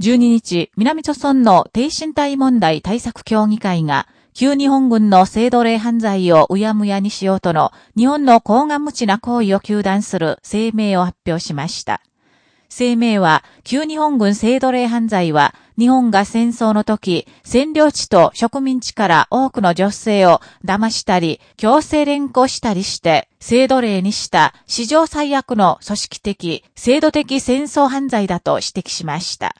12日、南朝村の低身体問題対策協議会が、旧日本軍の性奴隷犯罪をうやむやにしようとの日本の高が無知な行為を求断する声明を発表しました。声明は、旧日本軍性奴隷犯罪は、日本が戦争の時、占領地と植民地から多くの女性を騙したり、強制連行したりして、性奴隷にした史上最悪の組織的、制度的戦争犯罪だと指摘しました。